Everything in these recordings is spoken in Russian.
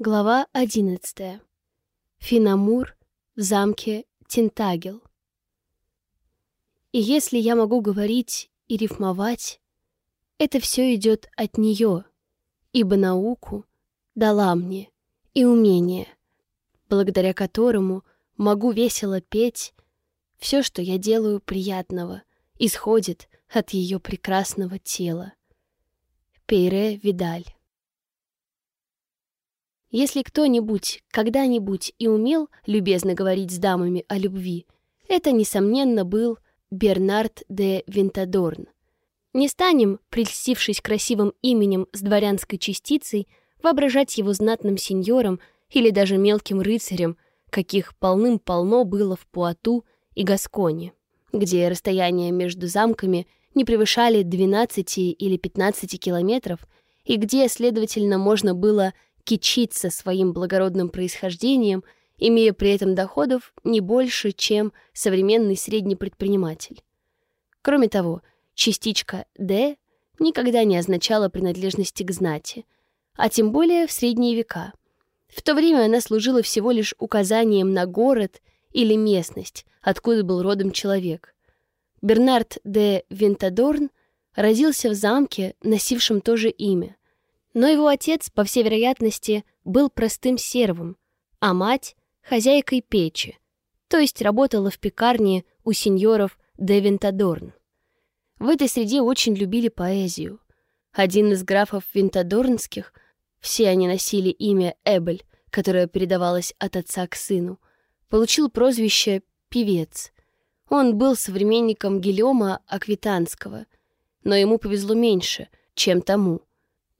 Глава одиннадцатая. Финамур в замке Тентагел. И если я могу говорить и рифмовать, это все идет от нее, ибо науку дала мне и умение, благодаря которому могу весело петь, все, что я делаю приятного, исходит от ее прекрасного тела. Пейре Видаль если кто-нибудь когда-нибудь и умел любезно говорить с дамами о любви, это, несомненно, был Бернард де Винтадорн. Не станем, прельстившись красивым именем с дворянской частицей, воображать его знатным сеньором или даже мелким рыцарем, каких полным-полно было в Пуату и Гасконе, где расстояния между замками не превышали 12 или 15 километров, и где, следовательно, можно было кичиться своим благородным происхождением, имея при этом доходов не больше, чем современный средний предприниматель. Кроме того, частичка «Д» никогда не означала принадлежности к знати, а тем более в средние века. В то время она служила всего лишь указанием на город или местность, откуда был родом человек. Бернард де Винтадорн родился в замке, носившем то же имя. Но его отец, по всей вероятности, был простым сервом, а мать — хозяйкой печи, то есть работала в пекарне у сеньоров де Винтадорн. В этой среде очень любили поэзию. Один из графов Винтадорнских, все они носили имя Эбель, которое передавалось от отца к сыну, получил прозвище «певец». Он был современником Гильома Аквитанского, но ему повезло меньше, чем тому —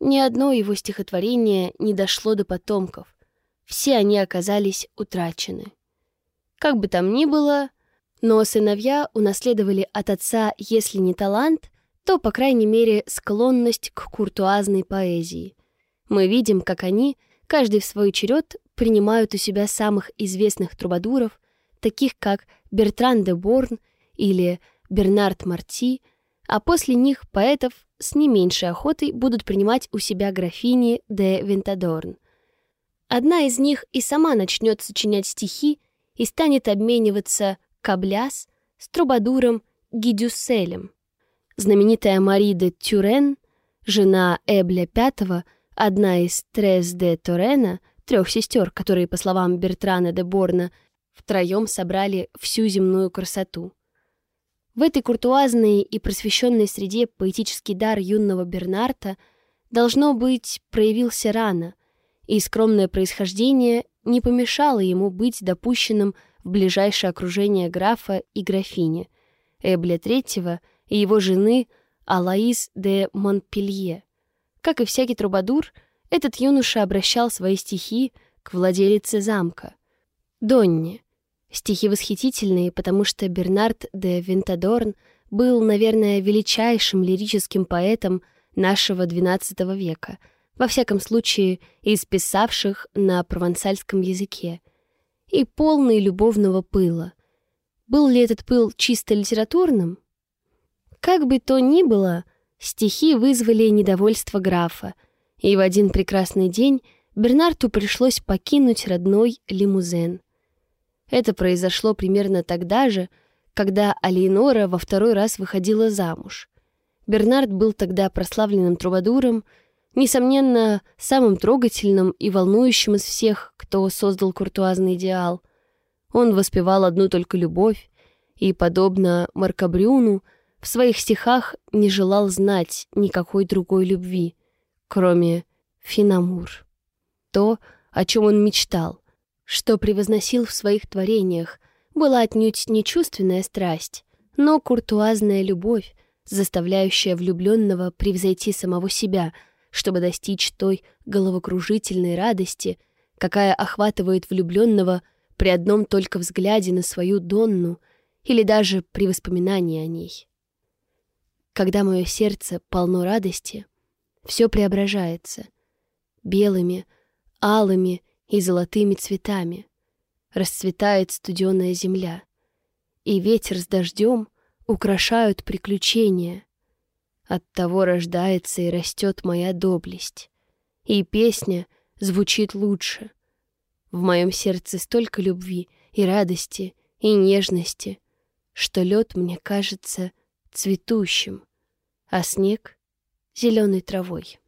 ни одно его стихотворение не дошло до потомков. Все они оказались утрачены. Как бы там ни было, но сыновья унаследовали от отца, если не талант, то, по крайней мере, склонность к куртуазной поэзии. Мы видим, как они, каждый в свой черед, принимают у себя самых известных трубадуров, таких как Бертран де Борн или Бернард Марти, а после них поэтов с не меньшей охотой будут принимать у себя графини де Винтадорн. Одна из них и сама начнет сочинять стихи и станет обмениваться кабляс с трубадуром Гидюселем. Знаменитая Мари де Тюрен, жена Эбля V, одна из Трес де Торена, трех сестер, которые, по словам Бертрана де Борна, втроем собрали всю земную красоту. В этой куртуазной и просвещенной среде поэтический дар юного Бернарта, должно быть, проявился рано, и скромное происхождение не помешало ему быть допущенным в ближайшее окружение графа и графини, Эбля III и его жены Алаис де Монпелье. Как и всякий трубадур, этот юноша обращал свои стихи к владелице замка, Донне, Стихи восхитительные, потому что Бернард де Винтадорн был, наверное, величайшим лирическим поэтом нашего XII века, во всяком случае из писавших на провансальском языке, и полный любовного пыла. Был ли этот пыл чисто литературным? Как бы то ни было, стихи вызвали недовольство графа, и в один прекрасный день Бернарту пришлось покинуть родной лимузен — это произошло примерно тогда же, когда Алейнора во второй раз выходила замуж. Бернард был тогда прославленным трубадуром, несомненно, самым трогательным и волнующим из всех, кто создал куртуазный идеал. Он воспевал одну только любовь и, подобно Маркобрюну, в своих стихах не желал знать никакой другой любви, кроме Финамур. То, о чем он мечтал — что превозносил в своих творениях, была отнюдь не чувственная страсть, но куртуазная любовь, заставляющая влюбленного превзойти самого себя, чтобы достичь той головокружительной радости, какая охватывает влюбленного при одном только взгляде на свою Донну или даже при воспоминании о ней. Когда мое сердце полно радости, все преображается. Белыми, алыми и золотыми цветами. Расцветает студеная земля, и ветер с дождем украшают приключения. От того рождается и растет моя доблесть, и песня звучит лучше. В моем сердце столько любви и радости, и нежности, что лед мне кажется цветущим, а снег — зеленой травой.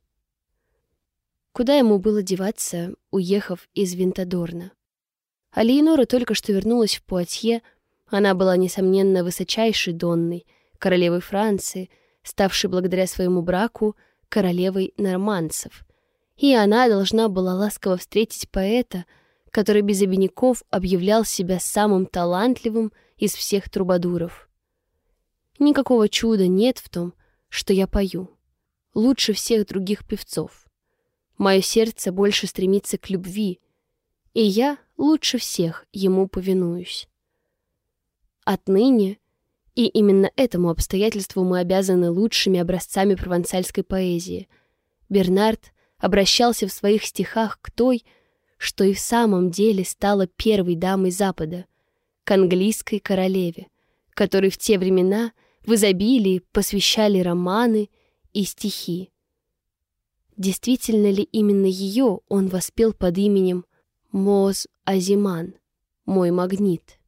Куда ему было деваться, уехав из Винтадорна? Алиенора только что вернулась в Пуатье, она была, несомненно, высочайшей Донной, королевой Франции, ставшей благодаря своему браку королевой норманцев. И она должна была ласково встретить поэта, который без обиняков объявлял себя самым талантливым из всех трубадуров. Никакого чуда нет в том, что я пою. Лучше всех других певцов. Мое сердце больше стремится к любви, и я лучше всех ему повинуюсь. Отныне, и именно этому обстоятельству мы обязаны лучшими образцами провансальской поэзии, Бернард обращался в своих стихах к той, что и в самом деле стала первой дамой Запада, к английской королеве, которой в те времена в изобилии посвящали романы и стихи. Действительно ли именно ее он воспел под именем Моз Азиман, мой магнит?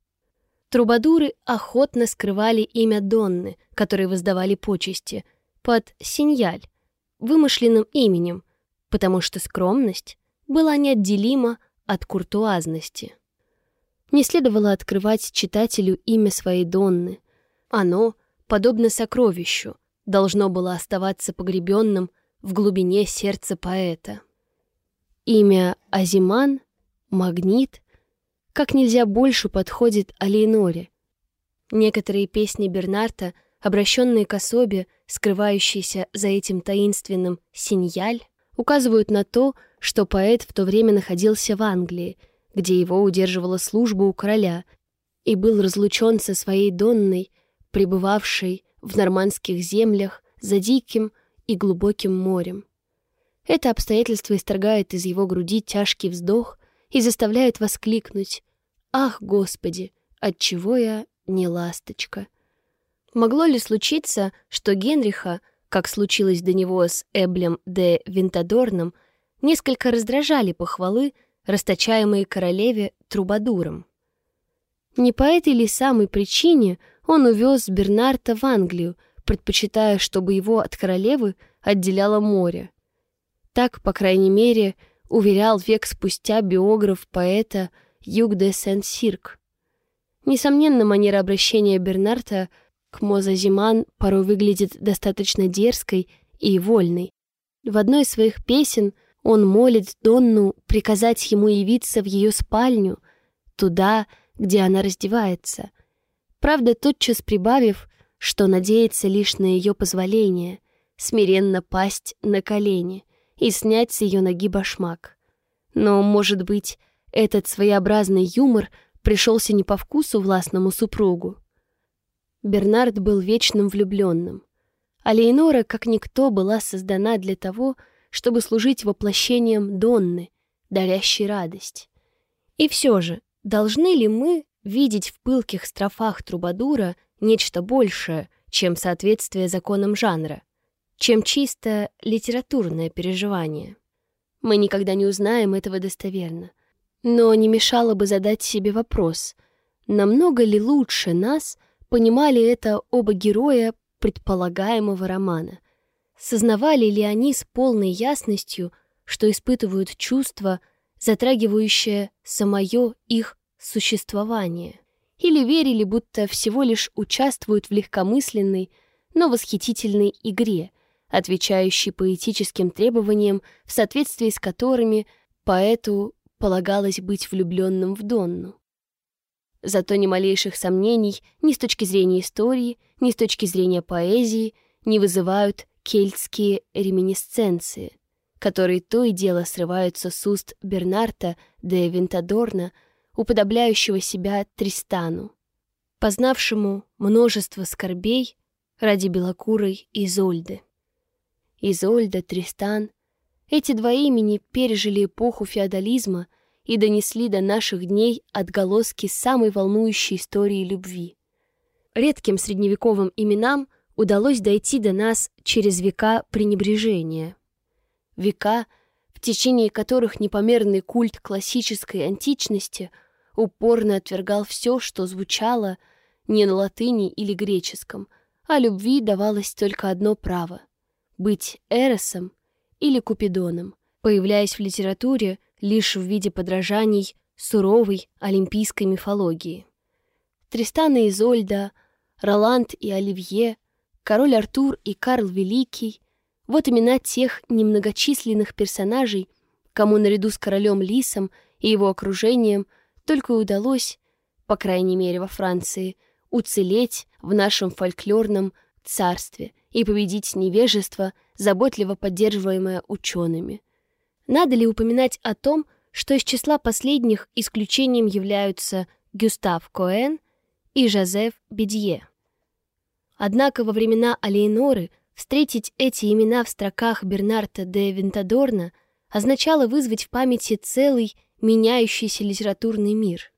Трубадуры охотно скрывали имя Донны, которой воздавали почести, под Синьяль, вымышленным именем, потому что скромность была неотделима от куртуазности. Не следовало открывать читателю имя своей Донны. Оно, подобно сокровищу, должно было оставаться погребенным в глубине сердца поэта. Имя Азиман, магнит, как нельзя больше подходит Алиеноре. Некоторые песни Бернарта, обращенные к особе, скрывающейся за этим таинственным «синьяль», указывают на то, что поэт в то время находился в Англии, где его удерживала служба у короля, и был разлучен со своей Донной, пребывавшей в нормандских землях за диким, и глубоким морем. Это обстоятельство исторгает из его груди тяжкий вздох и заставляет воскликнуть «Ах, Господи, отчего я не ласточка?» Могло ли случиться, что Генриха, как случилось до него с Эблем де Винтадорном, несколько раздражали похвалы, расточаемые королеве Трубадуром? Не по этой ли самой причине он увез Бернарта в Англию, предпочитая, чтобы его от королевы отделяло море. Так, по крайней мере, уверял век спустя биограф поэта Юг де Сен-Сирк. Несомненно, манера обращения Бернарта к Мозазиман порой выглядит достаточно дерзкой и вольной. В одной из своих песен он молит Донну приказать ему явиться в ее спальню, туда, где она раздевается. Правда, тотчас прибавив, что надеется лишь на ее позволение, смиренно пасть на колени и снять с ее ноги башмак. Но, может быть, этот своеобразный юмор пришелся не по вкусу властному супругу. Бернард был вечным влюбленным, а Лейнора, как никто, была создана для того, чтобы служить воплощением Донны, дарящей радость. И все же, должны ли мы видеть в пылких строфах Трубадура нечто большее, чем соответствие законам жанра, чем чисто литературное переживание. Мы никогда не узнаем этого достоверно. Но не мешало бы задать себе вопрос, намного ли лучше нас понимали это оба героя предполагаемого романа? Сознавали ли они с полной ясностью, что испытывают чувства, затрагивающее самое их существование? Или верили, будто всего лишь участвуют в легкомысленной, но восхитительной игре, отвечающей поэтическим требованиям, в соответствии с которыми поэту полагалось быть влюбленным в Донну. Зато ни малейших сомнений ни с точки зрения истории, ни с точки зрения поэзии не вызывают кельтские реминисценции, которые то и дело срываются с уст Бернарта де Винтадорна, уподобляющего себя Тристану, познавшему множество скорбей ради белокурой Изольды. Изольда, Тристан — эти два имени пережили эпоху феодализма и донесли до наших дней отголоски самой волнующей истории любви. Редким средневековым именам удалось дойти до нас через века пренебрежения. Века — течение которых непомерный культ классической античности упорно отвергал все, что звучало не на латыни или греческом, а любви давалось только одно право — быть Эросом или Купидоном, появляясь в литературе лишь в виде подражаний суровой олимпийской мифологии. Тристан и Изольда, Роланд и Оливье, король Артур и Карл Великий — вот имена тех немногочисленных персонажей, кому наряду с королем Лисом и его окружением только удалось, по крайней мере во Франции, уцелеть в нашем фольклорном царстве и победить невежество, заботливо поддерживаемое учеными. Надо ли упоминать о том, что из числа последних исключением являются Гюстав Коэн и Жозеф Бедье? Однако во времена Алейноры встретить эти имена в строках Бернарта де Винтадорна означало вызвать в памяти целый меняющийся литературный мир.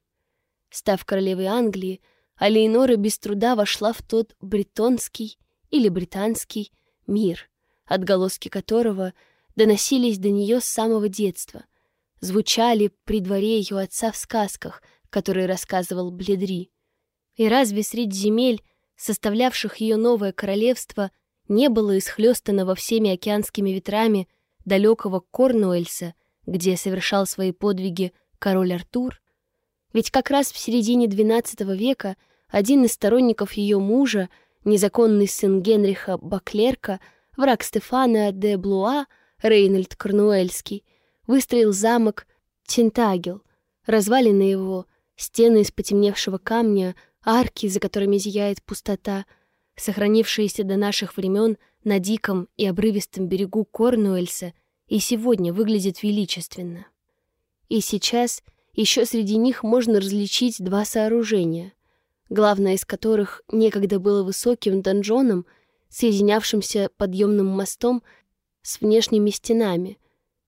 Став королевой Англии, Алейнора без труда вошла в тот бретонский или британский мир, отголоски которого доносились до нее с самого детства, звучали при дворе ее отца в сказках, которые рассказывал Бледри. И разве среди земель, составлявших ее новое королевство, не было исхлестанного всеми океанскими ветрами далекого Корнуэльса, где совершал свои подвиги король Артур? Ведь как раз в середине XII века один из сторонников ее мужа, незаконный сын Генриха Баклерка, враг Стефана де Блуа, Рейнольд Корнуэльский, выстроил замок Тентагел, развалины его, стены из потемневшего камня, арки, за которыми зияет пустота, сохранившиеся до наших времен на диком и обрывистом берегу Корнуэльса, и сегодня выглядят величественно. И сейчас еще среди них можно различить два сооружения, главное из которых некогда было высоким донжоном, соединявшимся подъемным мостом с внешними стенами,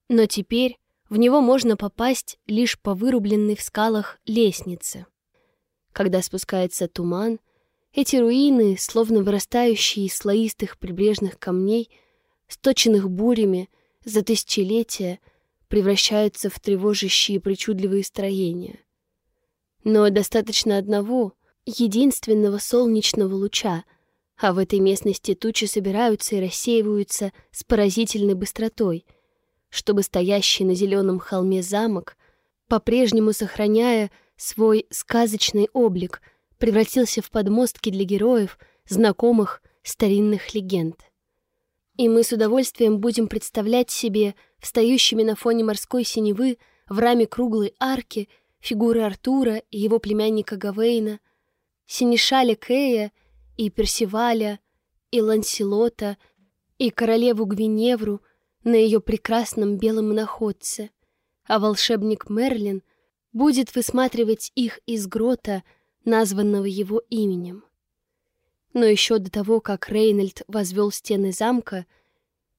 но теперь в него можно попасть лишь по вырубленной в скалах лестнице. Когда спускается туман, эти руины, словно вырастающие из слоистых прибрежных камней, сточенных бурями за тысячелетия, превращаются в тревожащие причудливые строения. Но достаточно одного, единственного солнечного луча — а в этой местности тучи собираются и рассеиваются с поразительной быстротой, чтобы стоящий на зеленом холме замок, по-прежнему сохраняя свой сказочный облик, превратился в подмостки для героев, знакомых старинных легенд. И мы с удовольствием будем представлять себе встающими на фоне морской синевы в раме круглой арки фигуры Артура и его племянника Гавейна, Синишаля Кея — и Персиваля, и Ланселота, и королеву Гвиневру на ее прекрасном белом находце, а волшебник Мерлин будет высматривать их из грота, названного его именем. Но еще до того, как Рейнольд возвел стены замка,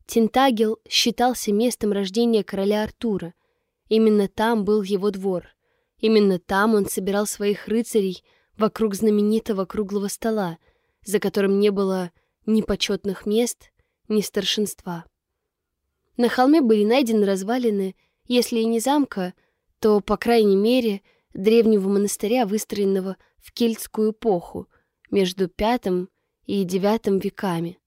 Тентагел считался местом рождения короля Артура. Именно там был его двор. Именно там он собирал своих рыцарей вокруг знаменитого круглого стола, за которым не было ни почетных мест, ни старшинства. На холме были найдены развалины, если и не замка, то, по крайней мере, древнего монастыря, выстроенного в кельтскую эпоху между V и IX веками.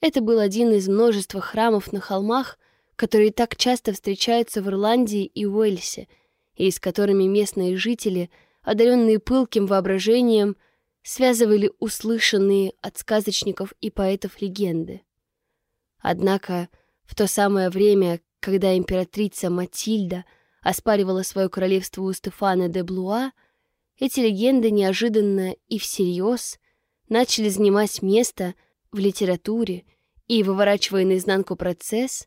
Это был один из множества храмов на холмах, которые так часто встречаются в Ирландии и Уэльсе, и с которыми местные жители, одаренные пылким воображением, связывали услышанные от сказочников и поэтов легенды. Однако в то самое время, когда императрица Матильда оспаривала свое королевство у Стефана де Блуа, эти легенды неожиданно и всерьез начали занимать место в литературе и, выворачивая наизнанку процесс,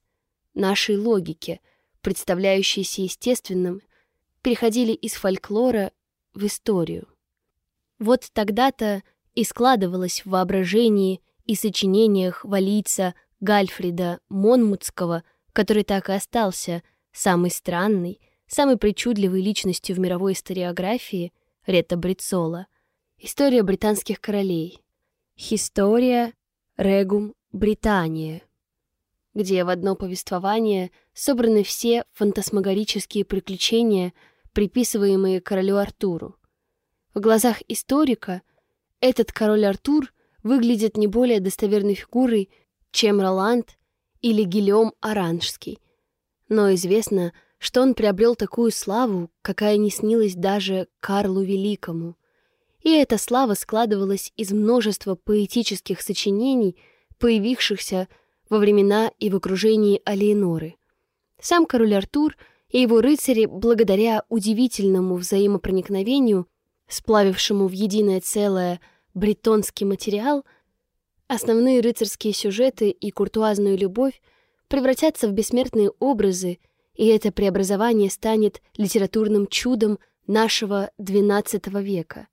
нашей логики, представляющейся естественным, переходили из фольклора в историю. Вот тогда-то и складывалось в воображении и сочинениях валийца Гальфрида Монмутского, который так и остался самой странной, самой причудливой личностью в мировой историографии, Ретта Брицола, история британских королей. Historia Regum Britanniae. где в одно повествование собраны все фантасмагорические приключения, приписываемые королю Артуру. В глазах историка этот король Артур выглядит не более достоверной фигурой, чем Роланд или Гильом Оранжский. Но известно, что он приобрел такую славу, какая не снилась даже Карлу Великому. И эта слава складывалась из множества поэтических сочинений, появившихся во времена и в окружении Алиеноры. Сам король Артур и его рыцари, благодаря удивительному взаимопроникновению, сплавившему в единое целое бретонский материал, основные рыцарские сюжеты и куртуазную любовь превратятся в бессмертные образы, и это преобразование станет литературным чудом нашего XII века.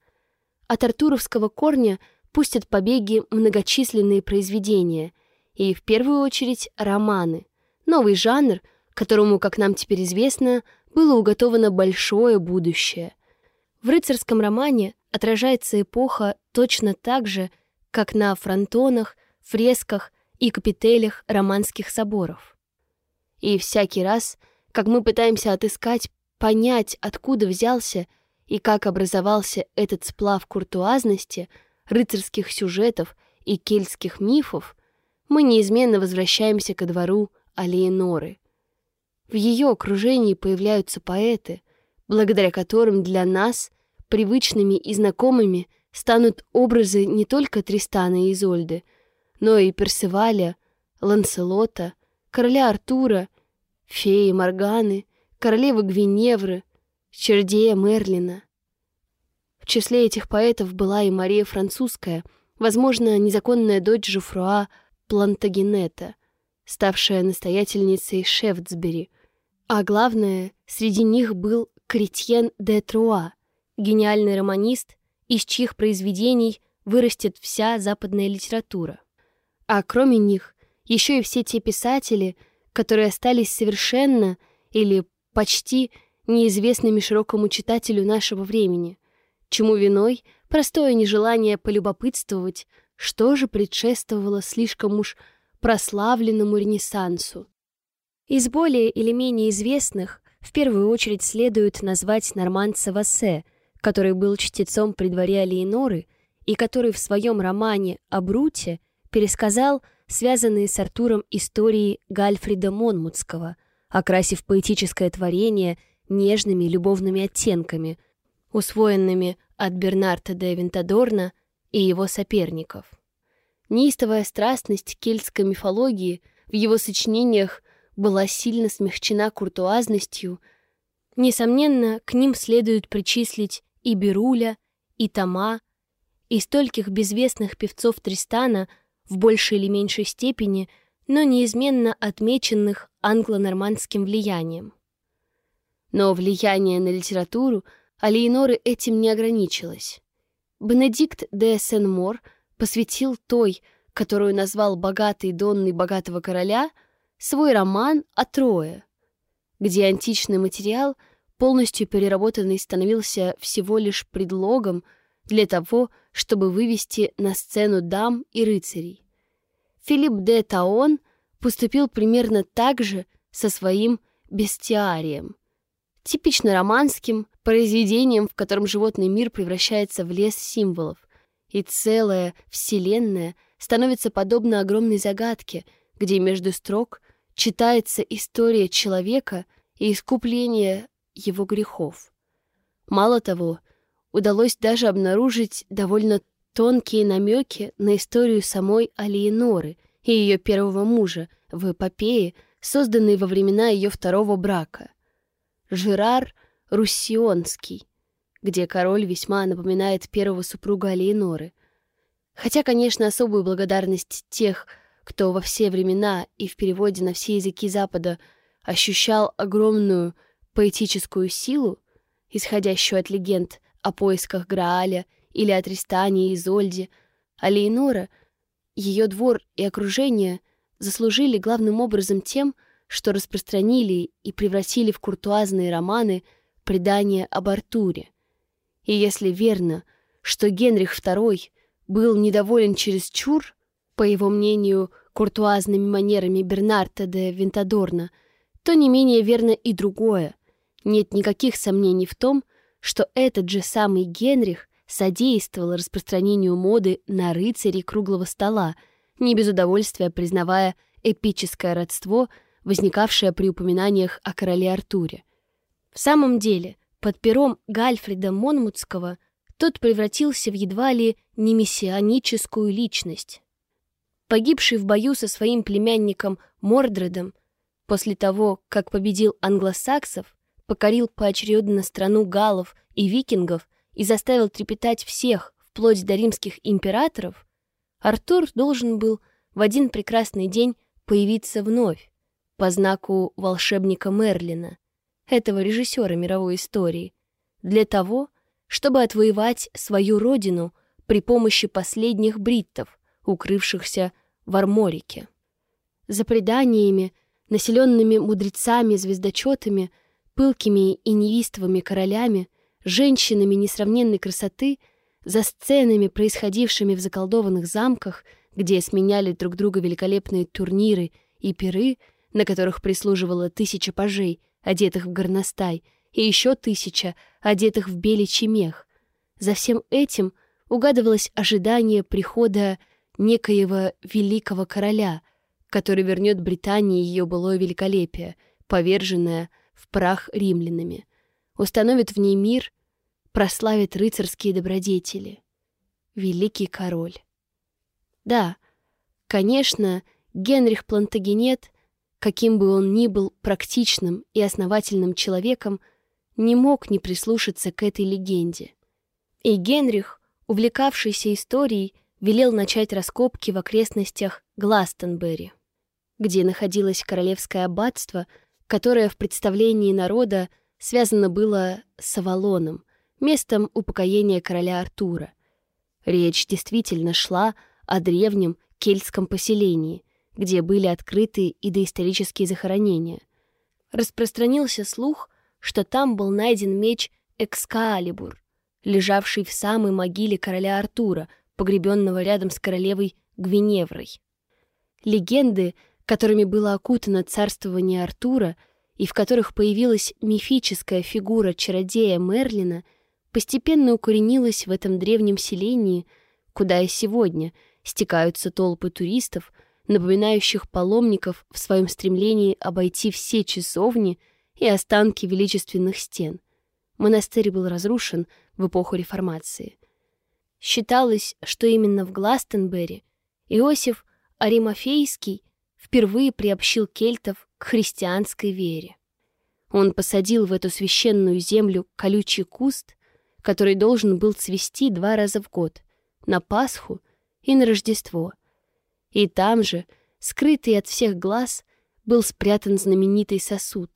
От артуровского корня пустят побеги многочисленные произведения, и в первую очередь романы, новый жанр, которому, как нам теперь известно, было уготовано большое будущее. В рыцарском романе отражается эпоха точно так же, как на фронтонах, фресках и капителях романских соборов. И всякий раз, как мы пытаемся отыскать, понять, откуда взялся и как образовался этот сплав куртуазности, рыцарских сюжетов и кельтских мифов, мы неизменно возвращаемся ко двору Алиеноры. В ее окружении появляются поэты, благодаря которым для нас привычными и знакомыми станут образы не только Тристана и Изольды, но и Персиваля, Ланселота, короля Артура, феи Морганы, королевы Гвиневры, Чердея Мерлина. В числе этих поэтов была и Мария Французская, возможно, незаконная дочь Жуфруа Плантагенета, ставшая настоятельницей Шефтсбери, а главное, среди них был Кретьен де Труа, гениальный романист, из чьих произведений вырастет вся западная литература. А кроме них, еще и все те писатели, которые остались совершенно или почти неизвестными широкому читателю нашего времени, чему виной простое нежелание полюбопытствовать, что же предшествовало слишком уж прославленному Ренессансу. Из более или менее известных в первую очередь следует назвать норманца Вассе, который был чтецом при дворе Алиеноры и который в своем романе «О Бруте» пересказал связанные с Артуром истории Гальфрида Монмутского, окрасив поэтическое творение нежными любовными оттенками, усвоенными от Бернарта де Винтадорна и его соперников. Неистовая страстность кельтской мифологии в его сочинениях была сильно смягчена куртуазностью. Несомненно, к ним следует причислить и Беруля, и Тома, и стольких безвестных певцов Тристана — в большей или меньшей степени, но неизменно отмеченных англо-нормандским влиянием. Но влияние на литературу Алиеноры этим не ограничилось. Бенедикт де Сен-Мор посвятил той, которую назвал «Богатый донный богатого короля», свой роман о Трое, где античный материал, полностью переработанный, становился всего лишь предлогом для того, чтобы вывести на сцену дам и рыцарей. Филипп де Таон поступил примерно так же со своим бестиарием, типично романским произведением, в котором животный мир превращается в лес символов, и целая вселенная становится подобна огромной загадке, где между строк читается история человека и искупление его грехов. Мало того, удалось даже обнаружить довольно тонкие намеки на историю самой Алиеноры и ее первого мужа в эпопее, созданной во времена ее второго брака. Жерар Руссионский, где король весьма напоминает первого супруга Алиеноры. Хотя, конечно, особую благодарность тех, кто во все времена и в переводе на все языки Запада ощущал огромную поэтическую силу, исходящую от легенд о поисках Грааля или о Тристане и Изольде, а Лейнора, ее двор и окружение заслужили главным образом тем, что распространили и превратили в куртуазные романы предания об Артуре. И если верно, что Генрих II был недоволен чересчур, по его мнению, куртуазными манерами Бернарта де Винтадорна, то не менее верно и другое. Нет никаких сомнений в том, что этот же самый Генрих содействовал распространению моды на рыцарей круглого стола, не без удовольствия признавая эпическое родство, возникавшее при упоминаниях о короле Артуре. В самом деле, под пером Гальфрида Монмутского тот превратился в едва ли не мессианическую личность. Погибший в бою со своим племянником Мордредом, после того, как победил англосаксов, покорил поочередно страну галлов и викингов и заставил трепетать всех, вплоть до римских императоров, Артур должен был в один прекрасный день появиться вновь по знаку волшебника Мерлина, этого режиссера мировой истории, для того, чтобы отвоевать свою родину при помощи последних бриттов, укрывшихся в Арморике. За преданиями, населенными мудрецами-звездочетами, пылкими и невистовыми королями, женщинами несравненной красоты, за сценами, происходившими в заколдованных замках, где сменяли друг друга великолепные турниры и пиры, на которых прислуживало тысяча пажей, одетых в горностай, и еще тысяча, одетых в беличий мех. За всем этим угадывалось ожидание прихода некоего великого короля, который вернет Британии ее былое великолепие, поверженное в прах римлянами, установит в ней мир, прославит рыцарские добродетели. Великий король. Да, конечно, Генрих Плантагенет, каким бы он ни был практичным и основательным человеком, не мог не прислушаться к этой легенде. И Генрих, увлекавшийся историей, велел начать раскопки в окрестностях Гластенберри, где находилось королевское аббатство, которое в представлении народа связано было с Авалоном, местом упокоения короля Артура. Речь действительно шла о древнем кельтском поселении, где были открыты и доисторические захоронения. Распространился слух, что там был найден меч Экскалибур, лежавший в самой могиле короля Артура — погребенного рядом с королевой Гвиневрой. Легенды, которыми было окутано царствование Артура и в которых появилась мифическая фигура чародея Мерлина, постепенно укоренилась в этом древнем селении, куда и сегодня стекаются толпы туристов, напоминающих паломников в своем стремлении обойти все часовни и останки величественных стен. Монастырь был разрушен в эпоху Реформации. Считалось, что именно в Гластенберри Иосиф Аримофейский впервые приобщил кельтов к христианской вере. Он посадил в эту священную землю колючий куст, который должен был цвести два раза в год, на Пасху и на Рождество. И там же, скрытый от всех глаз, был спрятан знаменитый сосуд.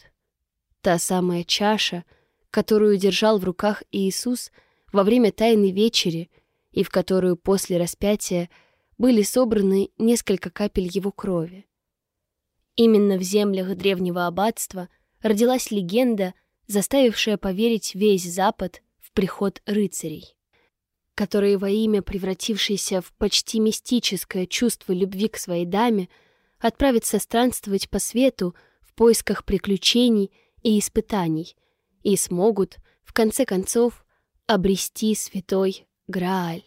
Та самая чаша, которую держал в руках Иисус во время Тайной Вечери — и в которую после распятия были собраны несколько капель его крови. Именно в землях древнего аббатства родилась легенда, заставившая поверить весь Запад в приход рыцарей, которые во имя превратившейся в почти мистическое чувство любви к своей даме отправятся странствовать по свету в поисках приключений и испытаний и смогут, в конце концов, обрести святой Грааль.